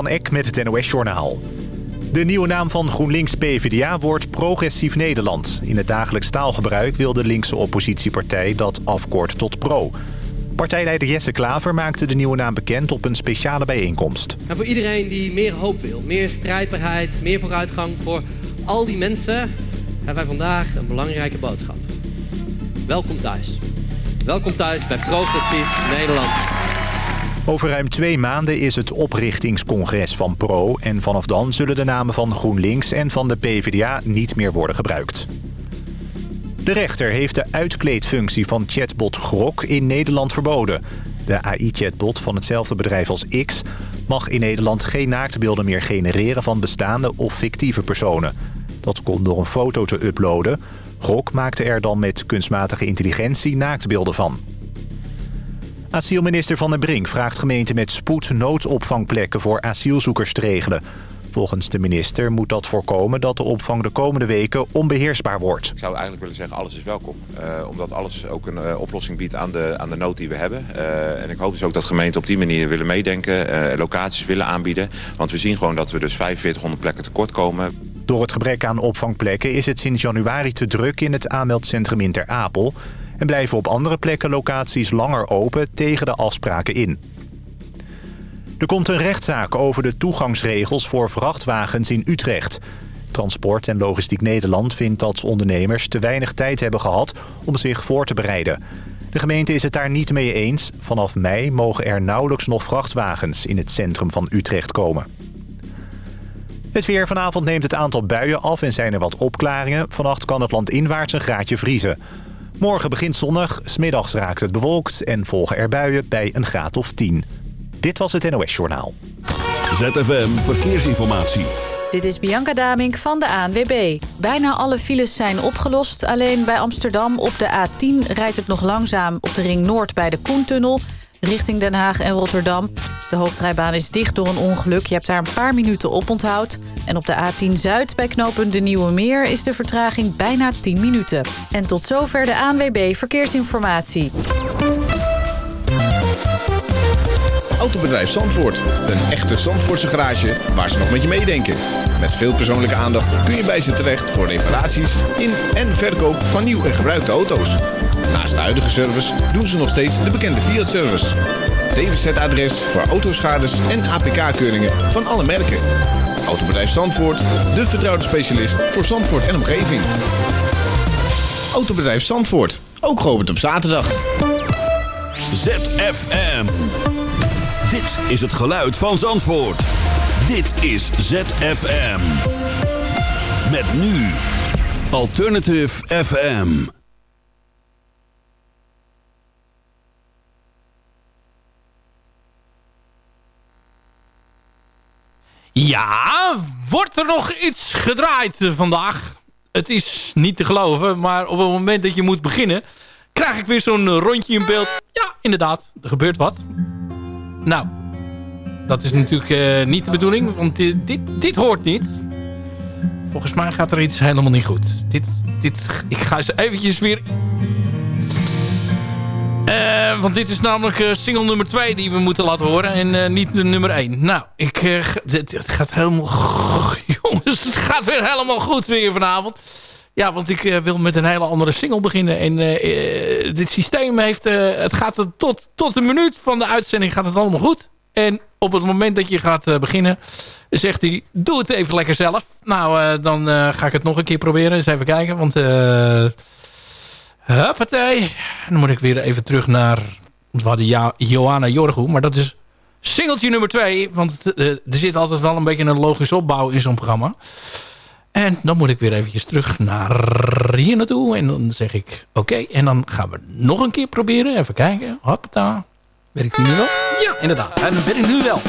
Van Eck met het NOS-journaal. De nieuwe naam van GroenLinks PvdA wordt Progressief Nederland. In het dagelijks taalgebruik wil de linkse oppositiepartij dat afkort tot PRO. Partijleider Jesse Klaver maakte de nieuwe naam bekend op een speciale bijeenkomst. En voor iedereen die meer hoop wil, meer strijdbaarheid, meer vooruitgang... voor al die mensen hebben wij vandaag een belangrijke boodschap. Welkom thuis. Welkom thuis bij Progressief Nederland. Over ruim twee maanden is het oprichtingscongres van PRO... en vanaf dan zullen de namen van GroenLinks en van de PvdA niet meer worden gebruikt. De rechter heeft de uitkleedfunctie van chatbot Grok in Nederland verboden. De AI-chatbot van hetzelfde bedrijf als X... mag in Nederland geen naaktbeelden meer genereren van bestaande of fictieve personen. Dat kon door een foto te uploaden. Grok maakte er dan met kunstmatige intelligentie naaktbeelden van. Asielminister Van der Brink vraagt gemeenten met spoed noodopvangplekken voor asielzoekers te regelen. Volgens de minister moet dat voorkomen dat de opvang de komende weken onbeheersbaar wordt. Ik zou eigenlijk willen zeggen alles is welkom. Uh, omdat alles ook een uh, oplossing biedt aan de, aan de nood die we hebben. Uh, en ik hoop dus ook dat gemeenten op die manier willen meedenken. locaties willen aanbieden. Want we zien gewoon dat we dus 4500 plekken tekort komen. Door het gebrek aan opvangplekken is het sinds januari te druk in het aanmeldcentrum in Ter Apel en blijven op andere plekken locaties langer open tegen de afspraken in. Er komt een rechtszaak over de toegangsregels voor vrachtwagens in Utrecht. Transport en Logistiek Nederland vindt dat ondernemers te weinig tijd hebben gehad om zich voor te bereiden. De gemeente is het daar niet mee eens. Vanaf mei mogen er nauwelijks nog vrachtwagens in het centrum van Utrecht komen. Het weer vanavond neemt het aantal buien af en zijn er wat opklaringen. Vannacht kan het land inwaarts een graadje vriezen. Morgen begint zonnig, smiddags raakt het bewolkt en volgen er buien bij een graad of 10. Dit was het NOS Journaal. ZFM Verkeersinformatie. Dit is Bianca Damink van de ANWB. Bijna alle files zijn opgelost. Alleen bij Amsterdam op de A10 rijdt het nog langzaam op de Ring Noord bij de Koentunnel richting Den Haag en Rotterdam. De hoofdrijbaan is dicht door een ongeluk. Je hebt daar een paar minuten op onthoud. En op de A10 Zuid bij knooppunt De Nieuwe Meer... is de vertraging bijna 10 minuten. En tot zover de ANWB Verkeersinformatie. Autobedrijf Zandvoort. Een echte Zandvoortse garage waar ze nog met je meedenken. Met veel persoonlijke aandacht kun je bij ze terecht... voor reparaties in en verkoop van nieuw en gebruikte auto's. Naast de huidige service doen ze nog steeds de bekende Fiat-service. DWZ-adres voor autoschades en APK-keuringen van alle merken. Autobedrijf Zandvoort, de vertrouwde specialist voor Zandvoort en omgeving. Autobedrijf Zandvoort, ook geopend op zaterdag. ZFM. Dit is het geluid van Zandvoort. Dit is ZFM. Met nu Alternative FM. Ja, wordt er nog iets gedraaid vandaag? Het is niet te geloven, maar op het moment dat je moet beginnen... krijg ik weer zo'n rondje in beeld. Ja, inderdaad, er gebeurt wat. Nou, dat is natuurlijk uh, niet de bedoeling, want dit, dit, dit, hoort niet. Volgens mij gaat er iets helemaal niet goed. Dit, dit, ik ga eens eventjes weer uh, want dit is namelijk uh, single nummer 2 die we moeten laten horen. En uh, niet de nummer 1. Nou, ik, het gaat helemaal... Jongens, het gaat weer helemaal goed weer vanavond. Ja, want ik wil met een hele andere single beginnen. En dit systeem heeft... het gaat tot, tot de minuut van de uitzending gaat het allemaal goed. En op het moment dat je gaat beginnen... zegt hij, doe het even lekker zelf. Nou, dan ga ik het nog een keer proberen. Eens even kijken, want... Huppatee. Dan moet ik weer even terug naar... We hadden ja, Johanna Jorgo, maar dat is singeltje nummer 2. Want uh, er zit altijd wel een beetje een logische opbouw in zo'n programma. En dan moet ik weer eventjes terug naar hier naartoe. En dan zeg ik oké. Okay. En dan gaan we nog een keer proberen. Even kijken. Hoppata. Werkt die nu wel? Ja, inderdaad. En dan werkt nu wel.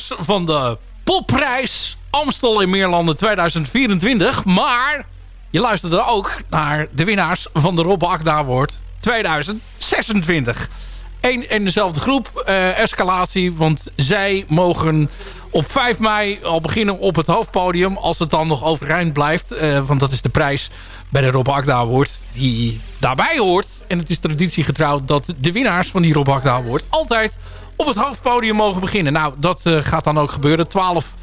Van de popprijs Amstel in Meerlanden 2024. Maar je luisterde ook naar de winnaars van de Rob Akda Award 2026. Eén en dezelfde groep, uh, escalatie, want zij mogen op 5 mei al beginnen op het hoofdpodium. Als het dan nog overeind blijft. Uh, want dat is de prijs bij de Rob Akda Award die daarbij hoort. En het is traditiegetrouw dat de winnaars van die Rob Award altijd op het hoofdpodium mogen beginnen. Nou, dat uh, gaat dan ook gebeuren. 12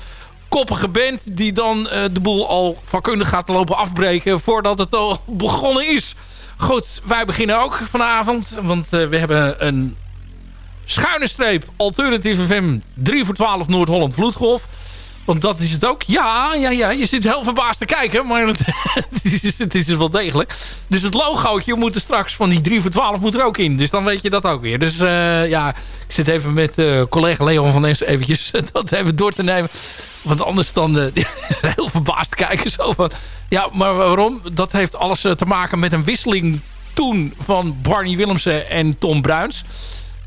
koppige band die dan uh, de boel al vakkundig gaat lopen afbreken voordat het al begonnen is. Goed, wij beginnen ook vanavond, want uh, we hebben een schuine streep Alternative FM 3 voor 12 Noord-Holland Vloedgolf. Want dat is het ook. Ja, ja, ja. Je zit heel verbaasd te kijken. Maar het, is, het is dus wel degelijk. Dus het logootje moet er straks van die 3 voor 12 moet er ook in. Dus dan weet je dat ook weer. Dus uh, ja, ik zit even met uh, collega Leon van Nes eventjes dat even door te nemen. Want anders dan uh, heel verbaasd kijken. Zo van, ja, maar waarom? Dat heeft alles te maken met een wisseling toen van Barney Willemsen en Tom Bruins.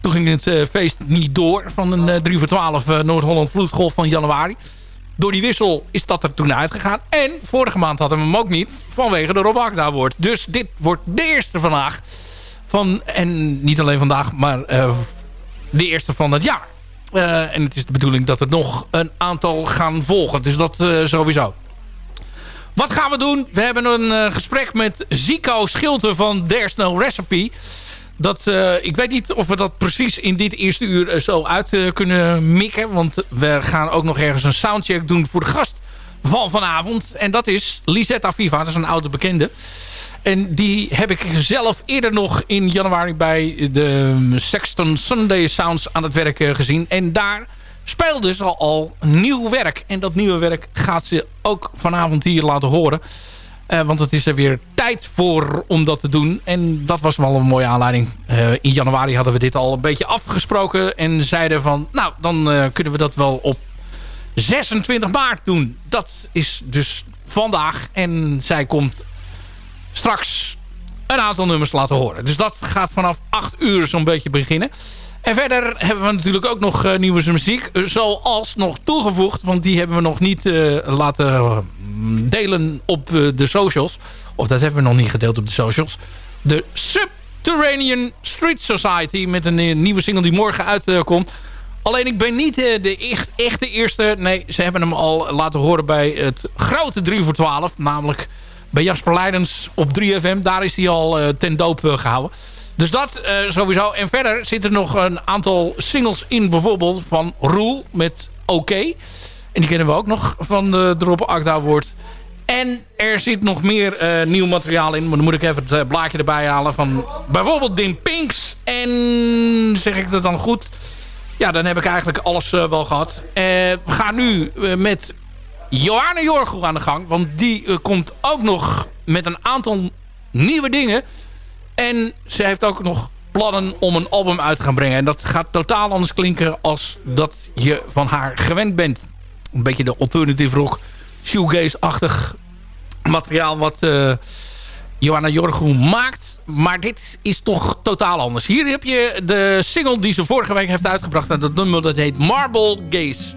Toen ging het feest niet door van een uh, 3 voor 12 uh, Noord-Holland vloedgolf van januari. Door die wissel is dat er toen uitgegaan. En vorige maand hadden we hem ook niet vanwege de Rob Agda wordt. Dus dit wordt de eerste vandaag. Van, en niet alleen vandaag, maar de eerste van het jaar. en het is de bedoeling dat er nog een aantal gaan volgen. Dus dat sowieso. Wat gaan we doen? We hebben een gesprek met Zico Schilte van There's No Recipe... Dat, uh, ik weet niet of we dat precies in dit eerste uur zo uit uh, kunnen mikken. Want we gaan ook nog ergens een soundcheck doen voor de gast van vanavond. En dat is Lisetta Viva. Dat is een oude bekende. En die heb ik zelf eerder nog in januari bij de Sexton Sunday Sounds aan het werk gezien. En daar speelde ze al, al nieuw werk. En dat nieuwe werk gaat ze ook vanavond hier laten horen. Uh, want het is er weer tijd voor om dat te doen. En dat was wel een mooie aanleiding. Uh, in januari hadden we dit al een beetje afgesproken. En zeiden van, nou, dan uh, kunnen we dat wel op 26 maart doen. Dat is dus vandaag. En zij komt straks een aantal nummers laten horen. Dus dat gaat vanaf 8 uur zo'n beetje beginnen. En verder hebben we natuurlijk ook nog uh, nieuwe muziek. Zoals nog toegevoegd. Want die hebben we nog niet uh, laten uh, delen op de socials. Of dat hebben we nog niet gedeeld op de socials. De Subterranean Street Society. Met een nieuwe single die morgen uitkomt. Alleen ik ben niet de echt, echte eerste. Nee, ze hebben hem al laten horen bij het grote 3 voor 12. Namelijk bij Jasper Leidens op 3FM. Daar is hij al ten doop gehouden. Dus dat uh, sowieso. En verder zitten er nog een aantal singles in. Bijvoorbeeld van Roel met OK. En die kennen we ook nog van de Drop Acta Award. En er zit nog meer uh, nieuw materiaal in. Maar dan moet ik even het blaadje erbij halen van bijvoorbeeld Dim Pinks. En zeg ik dat dan goed? Ja, dan heb ik eigenlijk alles wel gehad. we gaan nu met Johanna Jorgo aan de gang. Want die komt ook nog met een aantal nieuwe dingen... En ze heeft ook nog plannen om een album uit te gaan brengen. En dat gaat totaal anders klinken als dat je van haar gewend bent. Een beetje de alternative rock, shoegaze-achtig materiaal wat uh, Johanna Jorgo maakt. Maar dit is toch totaal anders. Hier heb je de single die ze vorige week heeft uitgebracht. En dat nummer dat heet Marble Gaze.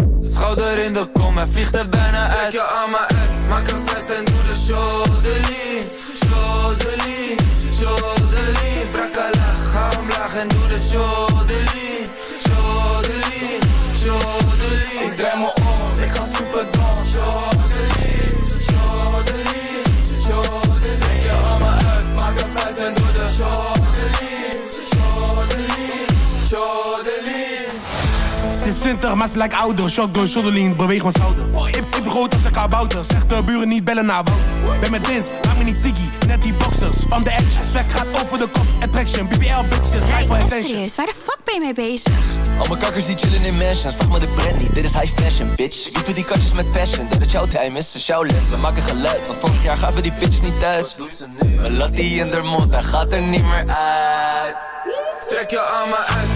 Schouder in de kom, hij vliegt er bijna uit. Strek je armen uit, maak een vest en doe de shoulder lean Shoulder lean, shoulder lean Brakala, ga omlaag en doe de shoulder lean Shoulder lean, shoulder lean Ik draai me om, ik ga super dom 20, maar ze lijkt ouder. Shotgun, shoulderlean, beweeg mijn schouder. Even groot als een kabouter. Zeg de buren niet bellen naar woon. Ben met Dins, maak me niet ziggy. Net die boxers van de action. Swag gaat over de kop. Attraction, BBL bitches, rij voor attention. Serieus, waar de fuck ben je mee bezig? Al mijn kakkers die chillen in mansions. Vraag me de brandy, dit is high fashion, bitch. Wiepen die katjes met passion. Dat is jouw time, is dus jouw les. We maken geluid, want vorig jaar gaven die bitches niet thuis. Wat doet ze nu? Mijn lattie in de mond, hij gaat er niet meer uit. Strek je armen uit,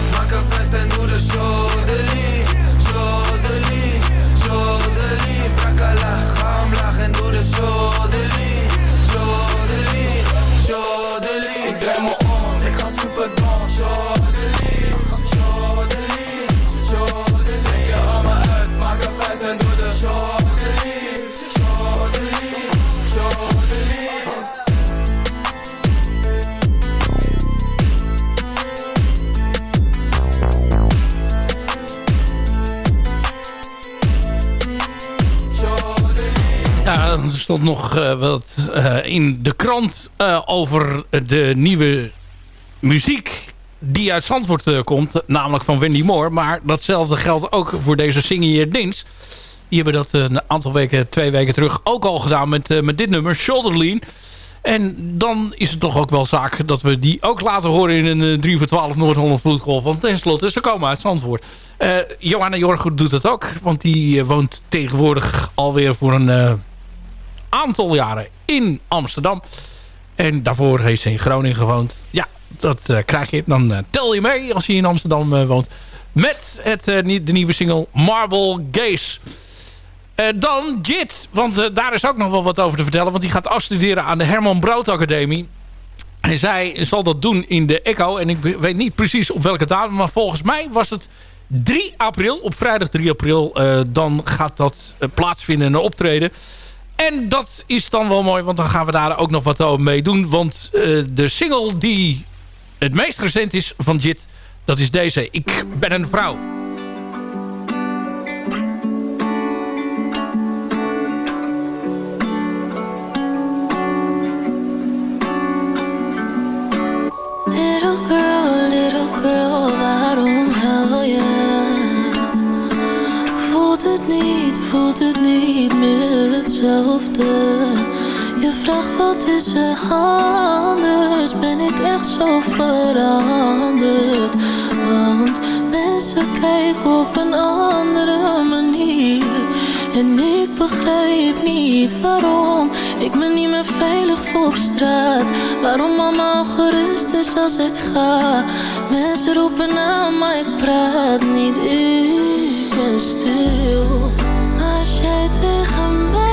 stond nog eh, wat eh, in de krant eh, over de nieuwe muziek die uit Zandvoort komt. Namelijk van Wendy Moore. Maar datzelfde geldt ook voor deze Singing Dins. Die hebben dat een aantal weken, twee weken terug ook al gedaan met, met dit nummer, Shoulder Lean. En dan is het toch ook wel zaak dat we die ook laten horen in een eh, 3 voor 12 Noord-Holland Vloedgolf. Want tenslotte, ze komen uit Zandvoort. Johanna Jorgen doet het ook. Want die woont tegenwoordig alweer voor een aantal jaren in Amsterdam. En daarvoor heeft ze in Groningen gewoond. Ja, dat eh, krijg je. Dan eh, tel je mee als je in Amsterdam eh, woont. Met het, de nieuwe single Marble Gaze. dan Jit, want daar is ook nog wel wat over te vertellen. Want die gaat afstuderen aan de Herman Brood Academie. En zij zal dat doen in de Echo. En ik weet niet precies op welke datum. Maar volgens mij was het 3 april. Op vrijdag 3 april. dan gaat dat plaatsvinden, een optreden. En dat is dan wel mooi, want dan gaan we daar ook nog wat mee doen. Want uh, de single die het meest recent is van Jit, dat is deze. Ik ben een vrouw. Niet meer hetzelfde. Je vraagt wat is er anders? Ben ik echt zo veranderd? Want mensen kijken op een andere manier. En ik begrijp niet waarom Ik me niet meer veilig voel op straat. Waarom mama gerust is als ik ga. Mensen roepen aan maar ik praat niet. Ik ben stil tegen mij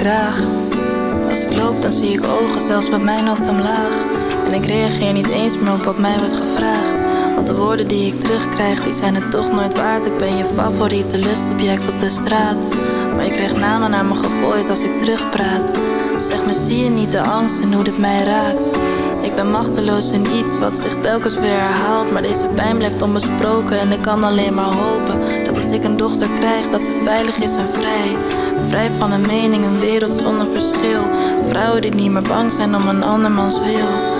Als ik loop dan zie ik ogen zelfs met mijn hoofd omlaag. En ik reageer niet eens meer op wat mij wordt gevraagd. Want de woorden die ik terugkrijg die zijn het toch nooit waard. Ik ben je favoriete lustobject op de straat. Maar je krijgt namen naar me gegooid als ik terugpraat. Zeg me zie je niet de angst en hoe dit mij raakt? Ik ben machteloos in iets wat zich telkens weer herhaalt Maar deze pijn blijft onbesproken en ik kan alleen maar hopen Dat als ik een dochter krijg dat ze veilig is en vrij. Vrij van een mening, een wereld zonder verschil. Vrouwen die niet meer bang zijn om een andermans wil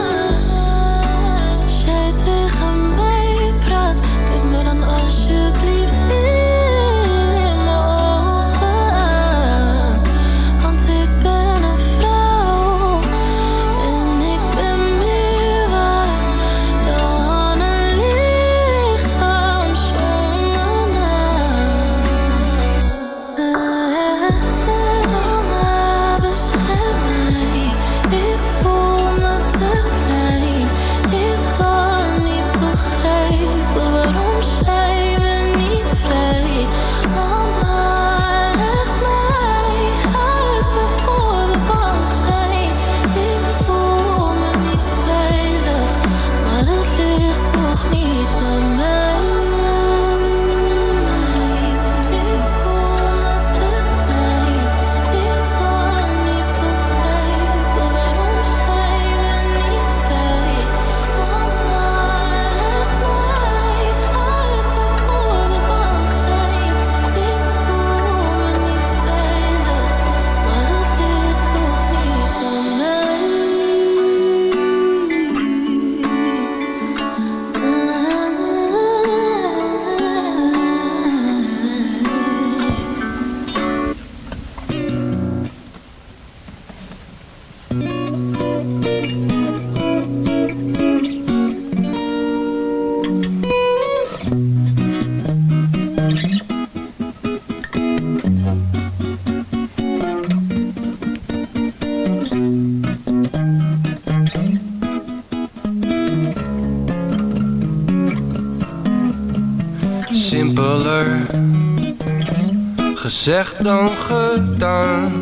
Gezegd dan gedaan.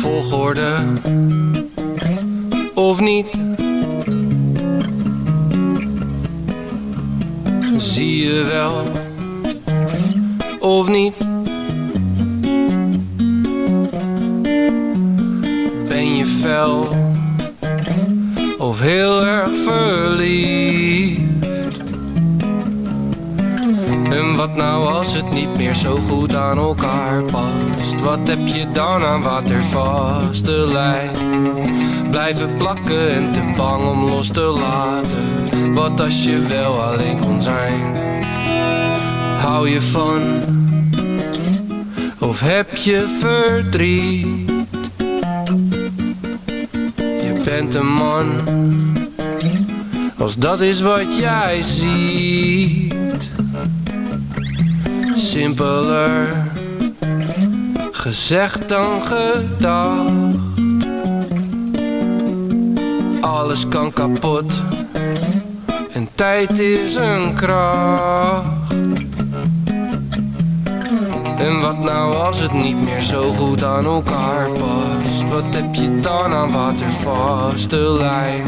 Volgorde of niet. Zie je wel of niet. Ben je fel of heel erg verliefd? Wat nou als het niet meer zo goed aan elkaar past? Wat heb je dan aan watervaste lijn? Blijven plakken en te bang om los te laten. Wat als je wel alleen kon zijn? Hou je van? Of heb je verdriet? Je bent een man. Als dat is wat jij ziet simpeler gezegd dan gedacht. Alles kan kapot en tijd is een kracht. En wat nou als het niet meer zo goed aan elkaar past? Wat heb je dan aan watervaste lijn?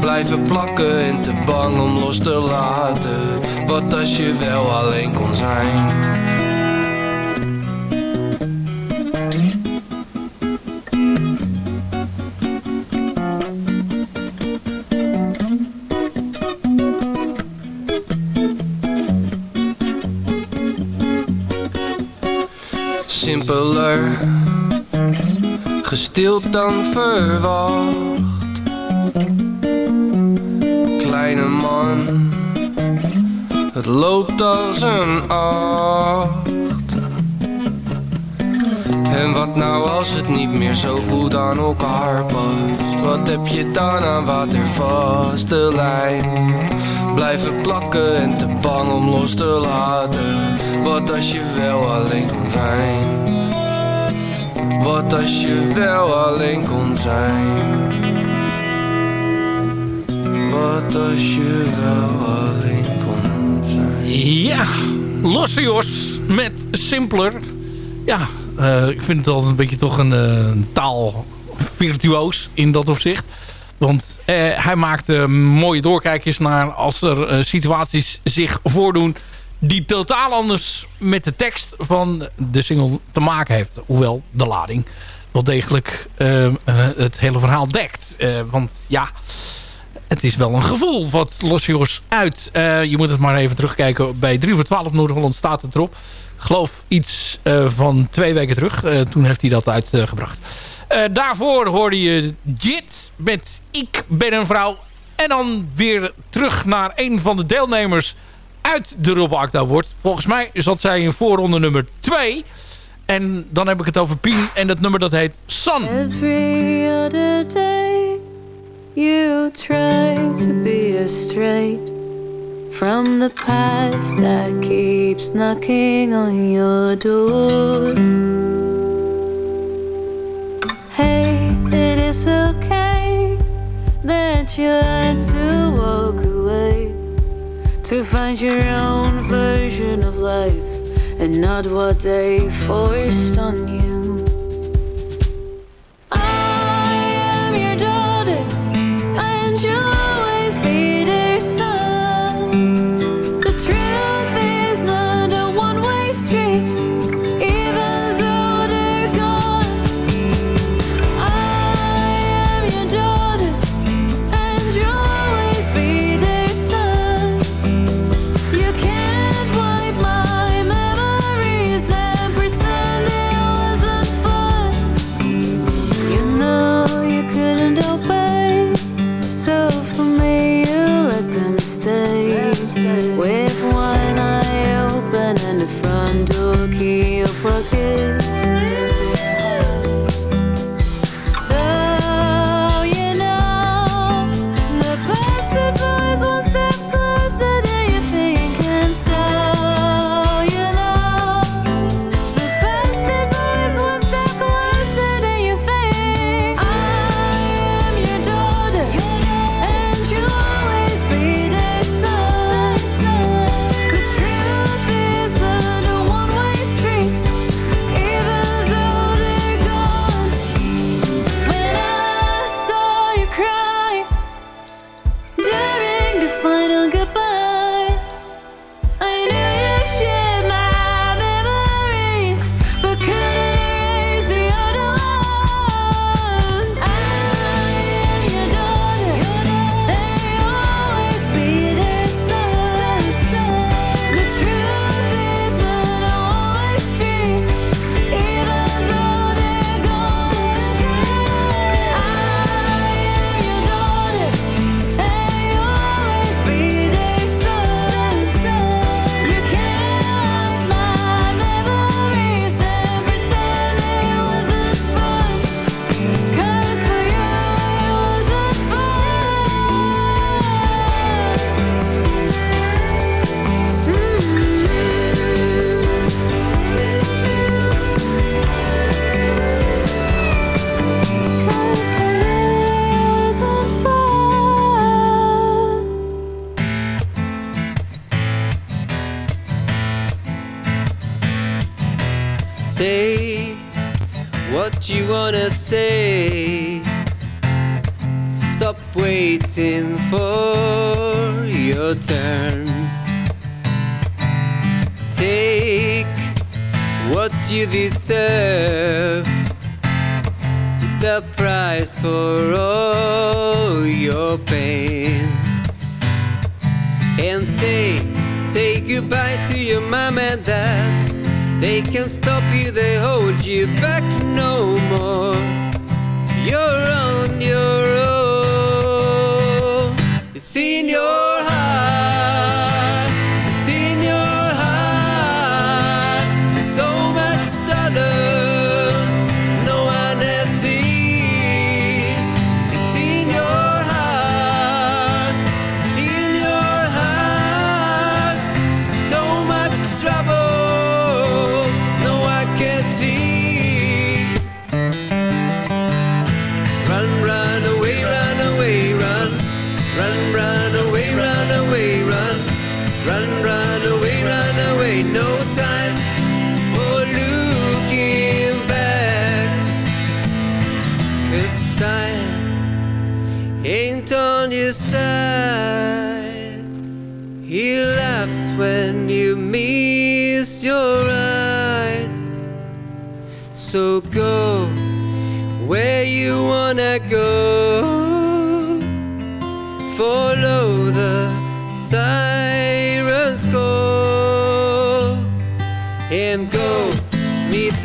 Blijven plakken en te bang om los te laten Wat als je wel alleen kon zijn Simpeler Gestild dan verwacht kleine man. Het loopt als een acht. En wat nou als het niet meer zo goed aan elkaar past? Wat heb je dan aan watervaste lijn? Blijven plakken en te bang om los te laten. Wat als je wel alleen kon zijn? Wat als je wel alleen kon zijn? Wat als je wel alleen. Ja, Losse met Simpler. Ja, uh, ik vind het altijd een beetje toch een uh, taal virtuoos in dat opzicht. Want uh, hij maakt mooie doorkijkjes naar als er situaties zich voordoen... die totaal anders met de tekst van de single te maken heeft. Hoewel de lading wel degelijk het hele verhaal dekt. want ja het is wel een gevoel wat Los uit. Uh, je moet het maar even terugkijken. Bij 3 voor 12 Noord-Holland staat het erop. Ik geloof iets uh, van twee weken terug. Uh, toen heeft hij dat uitgebracht. daarvoor hoorde je Jit met Ik ben een vrouw. En dan weer terug naar een van de deelnemers uit de Rob Akda wordt. Volgens mij zat zij in voorronde nummer 2. En dan heb ik het over Pien. En dat nummer dat heet Sun. You try to be straight from the past that keeps knocking on your door. Hey, it is okay that you had to walk away to find your own version of life and not what they forced on you.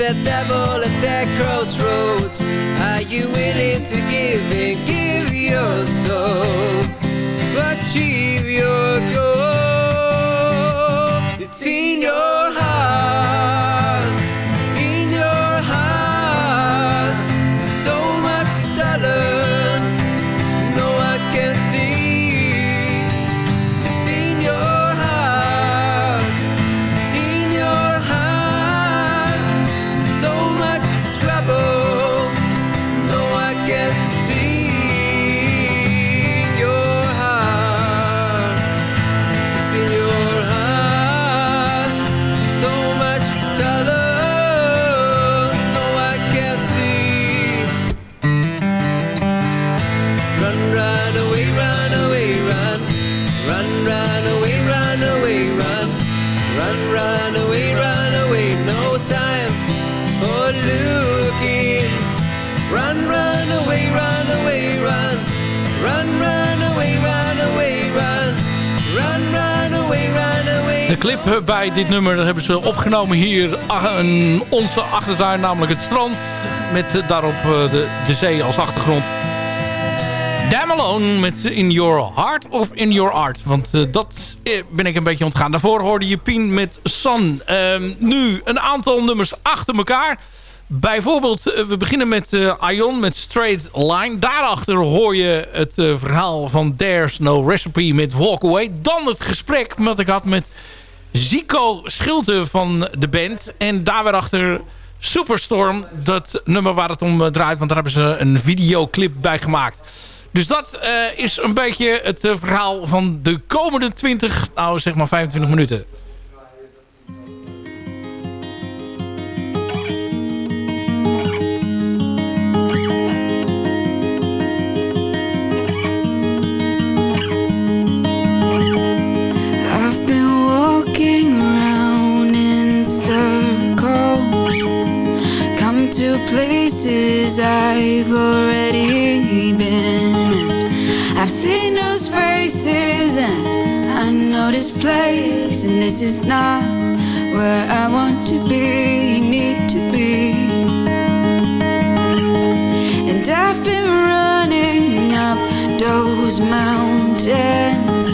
The devil at that crossroads. Are you willing to give and give your soul to achieve clip eh, bij dit nummer hebben ze opgenomen hier in onze achtertuin, namelijk het strand. Met eh, daarop eh, de, de zee als achtergrond. Damn Alone met In Your Heart of In Your Art. Want uh, dat ben ik een beetje ontgaan. Daarvoor hoorde je Pien met Sun. Uh, nu een aantal nummers achter elkaar. Bijvoorbeeld, we beginnen met Ion met Straight Line. Daarachter hoor je het verhaal van There's No Recipe met Walk Away. Dan het gesprek wat ik had met Zico Schilte van de band. En daar weer achter Superstorm. Dat nummer waar het om draait. Want daar hebben ze een videoclip bij gemaakt. Dus dat uh, is een beetje het uh, verhaal van de komende 20, nou zeg maar 25 minuten. Places I've already been. I've seen those faces and I know this place And this is not where I want to be, need to be. And I've been running up those mountains.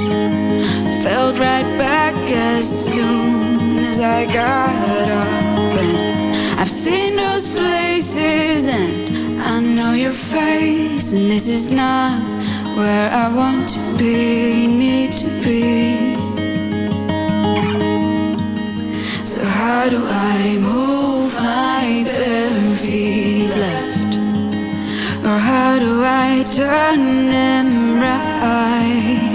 Felt right back as soon as I got up. And I've seen those and I know your face And this is not where I want to be, need to be So how do I move my bare feet left? Or how do I turn them right?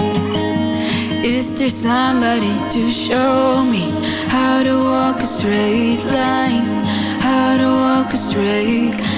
Is there somebody to show me how to walk a straight line? How to walk a straight line.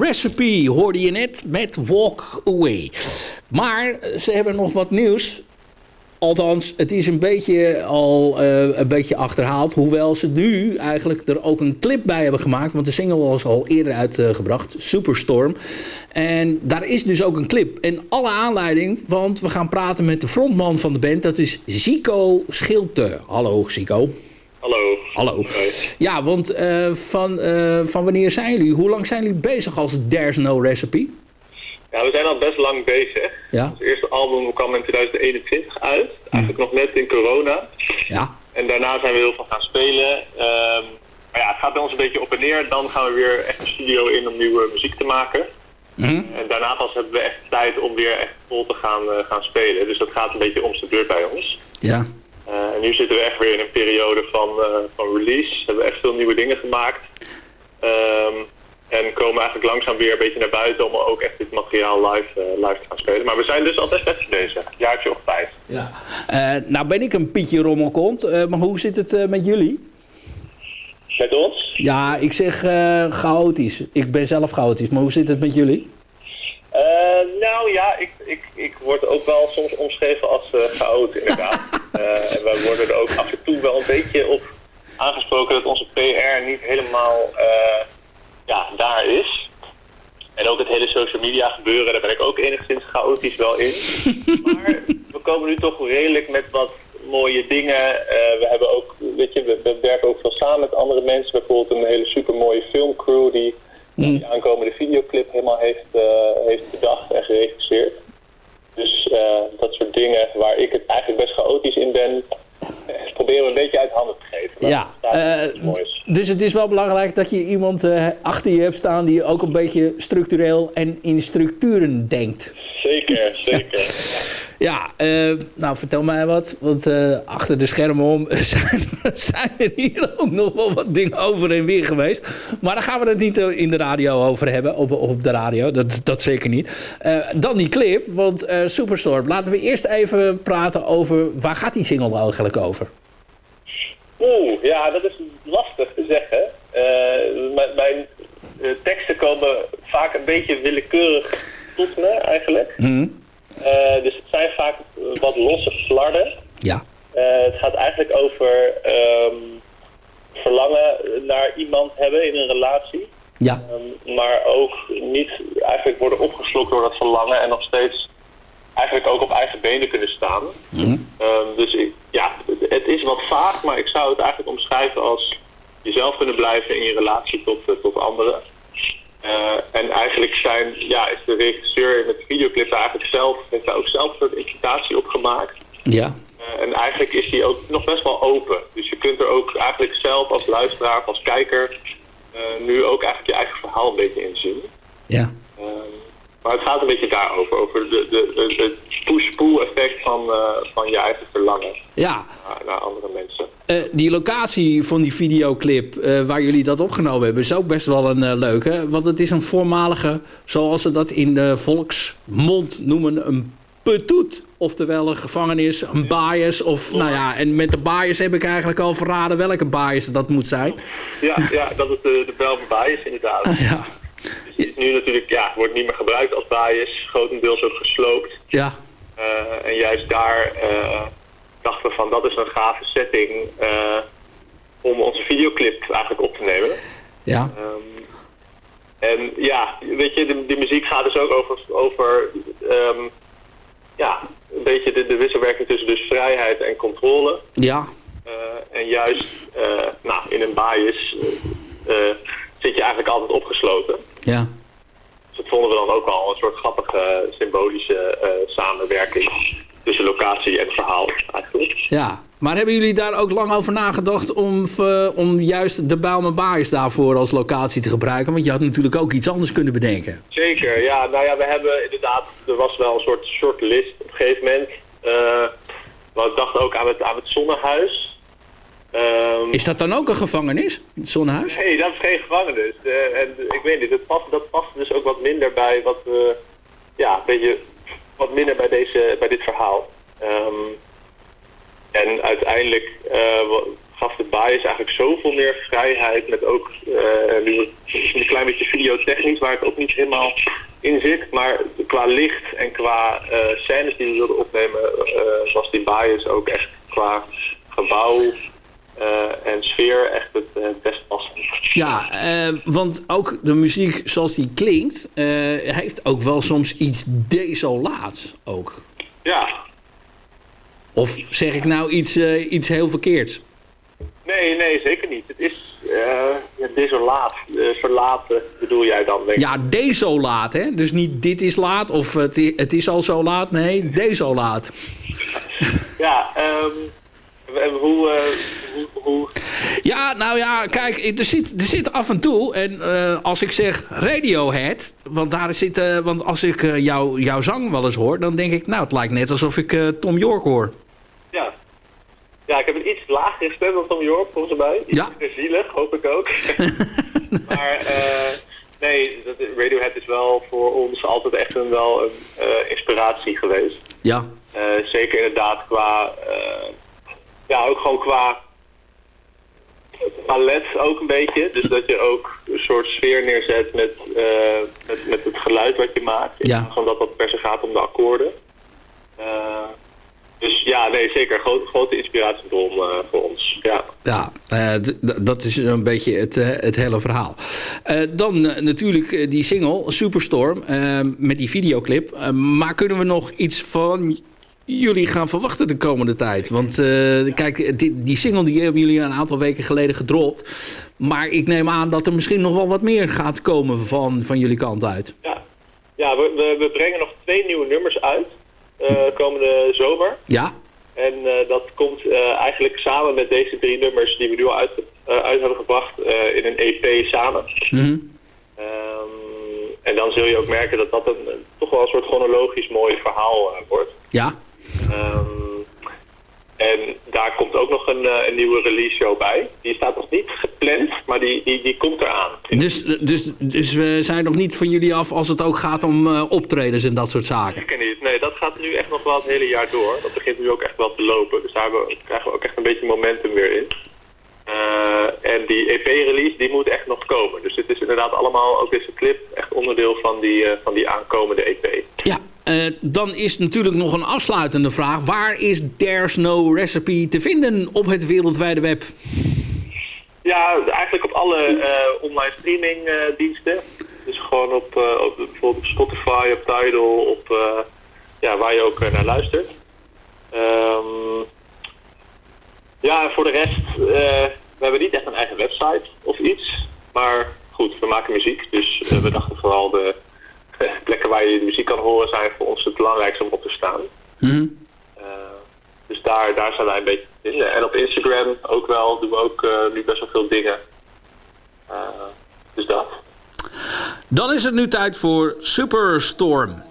recipe, hoorde je net met Walk Away. Maar ze hebben nog wat nieuws. althans, het is een beetje al eh, een beetje achterhaald. Hoewel ze nu eigenlijk er ook een clip bij hebben gemaakt. Want de single was al eerder uitgebracht, Superstorm. En daar is dus ook een clip. En alle aanleiding, want we gaan praten met de frontman van de band. Dat is Zico Schilte. Hallo Zico. Hallo. Hallo. Ja, want eh, van, eh, van wanneer zijn jullie? Hoe lang zijn jullie bezig als There's No Recipe? Ja, we zijn al best lang bezig. Ja. Ons eerste album kwam in 2021 uit. Eigenlijk nog net in corona. Ja. En daarna zijn we heel veel gaan spelen. Ehm, maar ja, het gaat bij ons een beetje op en neer. Dan gaan we weer echt de studio in om nieuwe muziek te maken. Mhm. En daarna pas hebben we echt tijd om weer echt vol te gaan, eh, gaan spelen. Dus dat gaat een beetje om de beurt bij ons. Ja. Eh, en nu zitten we echt weer in een periode van, eh, van release. We hebben echt veel nieuwe dingen gemaakt. Ehm, en komen eigenlijk langzaam weer een beetje naar buiten om ook echt dit materiaal live, eh, live te gaan spelen. Maar we zijn dus al best. Een jaartje of vijf. Ja. Eh, nou ben ik een Pietje Rommelkont, eh, maar hoe zit het eh, met jullie? Met ons? Ja, ik zeg eh, chaotisch. Ik ben zelf chaotisch, maar hoe zit het met jullie? Eh, nou ja, ik, ik, ik word ook wel soms omschreven als eh chaot inderdaad. Eh, en wij worden er ook af en toe wel een beetje op aangesproken dat onze PR niet helemaal ja, daar is. En ook het hele social media gebeuren, daar ben ik ook enigszins chaotisch wel in. maar we komen nu toch redelijk met wat mooie dingen. We hebben ook, weet je, we, we werken ook veel samen met andere mensen. Bijvoorbeeld een hele supermooie filmcrew die die aankomende videoclip helemaal heeft, eh, heeft bedacht en geregisseerd. Dus eh, dat soort dingen waar ik het eigenlijk best chaotisch in ben, eh, proberen we een beetje uit handen te geven. Ja, moois. dus het is wel belangrijk dat je iemand achter je hebt staan die ook een beetje structureel en in structuren denkt. Zeker, zeker. Ja, eh, nou vertel mij wat, want eh, achter de schermen om zijn, zijn er hier ook nog wel wat dingen over en weer geweest. Maar daar gaan we het niet eh, in de radio over hebben, op, op de radio, dat, dat zeker niet. Dan die clip, want Superstore, laten we eerst even praten over, waar gaat die single eigenlijk over? Oeh, ja, dat is lastig te zeggen. Mijn mijn, teksten komen vaak een beetje willekeurig tot me eigenlijk. Eh, dus het zijn vaak eh, wat losse flarden. Ja. Eh, het gaat eigenlijk over ehm, verlangen naar iemand hebben in een relatie. Ja. Ehm, maar ook niet eigenlijk worden opgeslokt door dat verlangen en nog steeds eigenlijk ook op eigen benen kunnen staan. Ehm, dus ik, ja, het, het is wat vaag, maar ik zou het eigenlijk omschrijven als jezelf kunnen blijven in je relatie tot, eh, tot anderen. Eh, en eigenlijk zijn, ja, is de regisseur met de videoclip eigenlijk zelf, heeft daar ook zelf een soort invitatie op gemaakt. Ja. Eh, en eigenlijk is die ook nog best wel open. Dus je kunt er ook eigenlijk zelf als luisteraar, als kijker, eh, nu ook eigenlijk je eigen verhaal een beetje in zien. Ja. Ehm, maar het gaat een beetje daarover, over de, de, de, de push-pull effect van, eh, van je eigen verlangen Ja, naar, naar andere mensen. Eh, die locatie van die videoclip waar jullie dat opgenomen hebben... is ook best wel een leuke. Want het is een voormalige, zoals ze dat in de volksmond noemen... een petoet. Oftewel een gevangenis, een bias. Of, nou ja, en met de bias heb ik eigenlijk al verraden welke bias dat moet zijn. Ja, ja dat is de, de Belver bias inderdaad. Ja. Dus die is nu natuurlijk, ja, wordt niet meer gebruikt als bias. Grotendeels ook gesloopt. Ja. Eh, en juist daar eh, dachten we van dat is een gave setting eh, om onze videoclip eigenlijk op te nemen. Ja. Ehm, en ja, weet je, de, de muziek gaat dus ook over, over ehm, ja, een beetje de, de wisselwerking tussen dus vrijheid en controle. Ja. Eh, en juist eh, nou, in een bias eh, zit je eigenlijk altijd opgesloten. Ja. Dus dat vonden we dan ook al een soort grappige symbolische samenwerking tussen locatie en verhaal eigenlijk. Ja. Maar hebben jullie daar ook lang over nagedacht om, om juist de Bijlmer Bias daarvoor als locatie te gebruiken? Want je had natuurlijk ook iets anders kunnen bedenken. Zeker, ja. Nou ja, we hebben inderdaad, er was wel een soort shortlist een gegeven moment. Eh we dachten ook aan het, aan het zonnehuis. Ehm, Is dat dan ook een gevangenis, het zonnehuis? Nee, dat is geen gevangenis. Eh, en ik weet niet, dat past, dat past dus ook wat minder bij wat ja, een beetje wat minder bij, deze, bij dit verhaal. Ehm, en uiteindelijk eh, gaf de bias eigenlijk zoveel meer vrijheid met ook, nu een klein beetje videotechnisch, waar het ook niet helemaal in zit. Maar qua licht en qua eh, scènes die we wilden opnemen, eh, was die bias ook echt qua gebouw eh, en sfeer echt het best passend. Ja, want ook de muziek zoals die klinkt, heeft ook wel soms iets desolaats ook. Ja, Of zeg ik nou iets, iets heel verkeerds? nee, nee, zeker niet. Het is eh, ja, desolaat, eh, verlaten bedoel jij dan, denk ik. Ja, desolaat, hè? Dus niet dit is laat of het het is al zo laat. Nee, desolaat. Ja, ehm, en hoe, hoe, hoe... Ja, nou ja, kijk, er zit, er zit af en toe, en als ik zeg Radiohead, want, daar zit, want als ik jou, jouw zang wel eens hoor, dan denk ik, nou, het lijkt net alsof ik Tom York hoor. Ja. Ik heb een iets lagere stem dan Tom York, volgens mij. Iets Ja. minder zielig, hoop ik ook. maar eh, nee, Radiohead is wel voor ons altijd echt een, wel een eh, inspiratie geweest. Ja. Eh, zeker inderdaad qua... ja, ook gewoon qua palet ook een beetje. Dus dat je ook een soort sfeer neerzet met, met, met het geluid wat je maakt. Ja. van dat dat per se gaat om de akkoorden. Dus ja, nee, zeker. Grote, grote inspiratiebron eh, voor ons. Ja. Ja, eh, dat is een beetje het, eh, het hele verhaal. Dan natuurlijk die single, Superstorm, met die videoclip. Maar kunnen we nog iets van jullie gaan verwachten de komende tijd? Want kijk, die, die single die hebben jullie een aantal weken geleden gedropt. Maar ik neem aan dat er misschien nog wel wat meer gaat komen van, van jullie kant uit. Ja, we, we, we brengen nog twee nieuwe nummers uit. Eh, komende zomer. Ja? En eh, dat komt eh, eigenlijk samen met deze drie nummers die we nu al uit, uit hebben gebracht in een EP samen. Mhm. Ehm, en dan zul je ook merken dat dat een, toch wel een soort chronologisch mooi verhaal wordt. Ja? Ehm, en daar komt ook nog een, eh, een nieuwe release show bij. Die staat nog niet gepland, maar die, die, die komt eraan. Dus, dus, dus we zijn nog niet van jullie af als het ook gaat om eh, optredens en dat soort zaken. Zeker niet. Nee, dat gaat nu echt nog wel het hele jaar door. Dat begint nu ook echt wel te lopen. Dus daar we- krijgen we ook echt een beetje momentum weer in. Eh, en die EP-release, die moet echt nog komen. Dus dit is inderdaad allemaal, ook deze clip, echt onderdeel van die, van die aankomende EP. Ja, eh, dan is natuurlijk nog een afsluitende vraag. Waar is There's No Recipe te vinden op het wereldwijde web? Ja, eigenlijk op alle eh, online streamingdiensten. dus gewoon op, eh, op bijvoorbeeld Spotify, op Tidal, op eh, ja, waar je ook eh, naar luistert. Ehm, ja, voor de rest, eh, we hebben niet echt een eigen website of iets. Maar goed, we maken muziek, dus eh, we dachten vooral de plekken waar je muziek kan horen zijn voor ons het belangrijkste om op te staan. Eh, dus daar, daar zijn wij een beetje vinden. En op Instagram ook wel, doen we ook eh, nu best wel veel dingen. Eh, dus dat. Dan is het nu tijd voor. Superstorm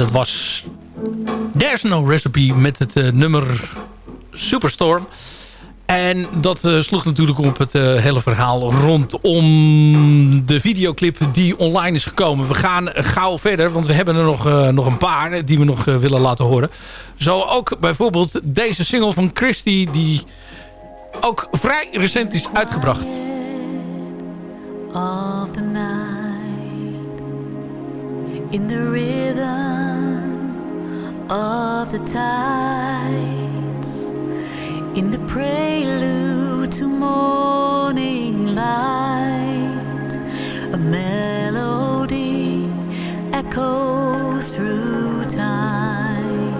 dat was There's No Recipe met het nummer Superstorm. En dat uh, sloeg natuurlijk op het uh, hele verhaal rondom de videoclip die online is gekomen. We gaan gauw verder, want we hebben er nog, nog een paar die we nog willen laten horen. Zo ook bijvoorbeeld deze single van Christy die ook vrij recent is uitgebracht. Of the night In the rhythm of the tides. In the prelude to morning light A melody echoes through time.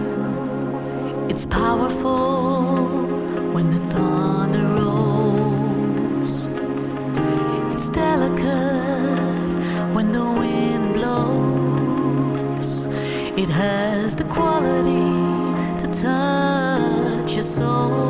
It's powerful when the thunder rolls. It's delicate when the wind blows. It has quality to touch your soul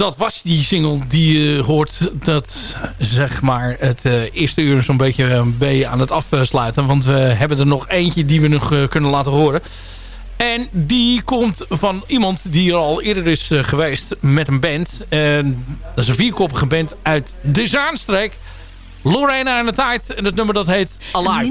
dat was die single die je hoort dat zeg maar het eh, eerste uur zo'n beetje eh, ben je aan het afsluiten. Want we hebben er nog eentje die we nog eh, kunnen laten horen. En die komt van iemand die er al eerder is eh, geweest met een band. En dat is een vierkoppige band uit de Zaanstreek. Lorena en de tijd. En het nummer dat heet I'm Alive.